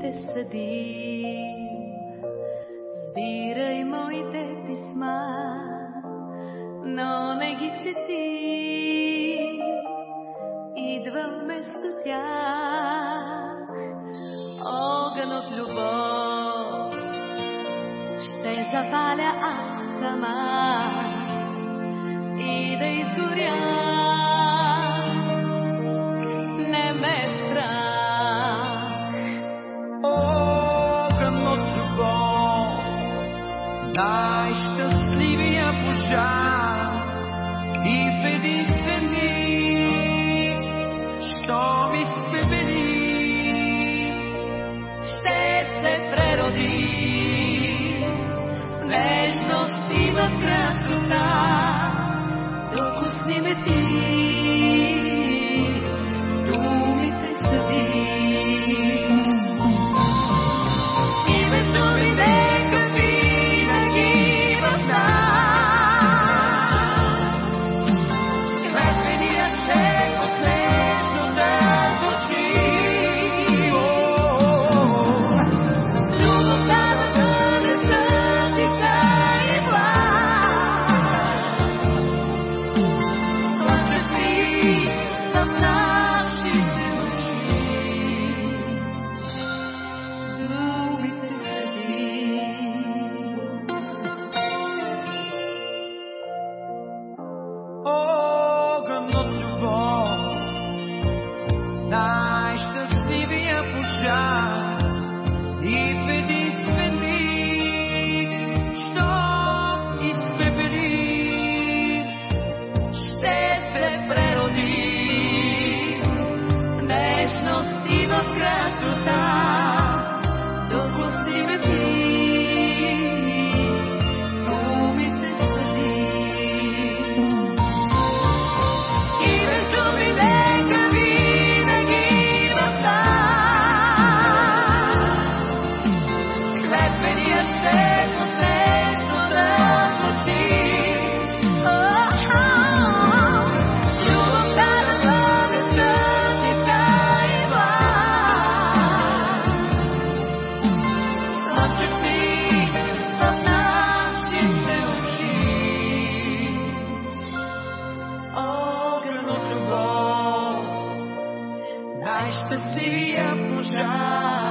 те съди, Сбирай моите писма, но не ги чети. Идвам вместо тях, огън от любов. Ще запаля аз сама и да изгоря. най-щастливия пожар и в единствен миг, що ми спебели, ще се прероди. и в красота. Знаеш, че си я пожар.